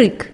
Kırık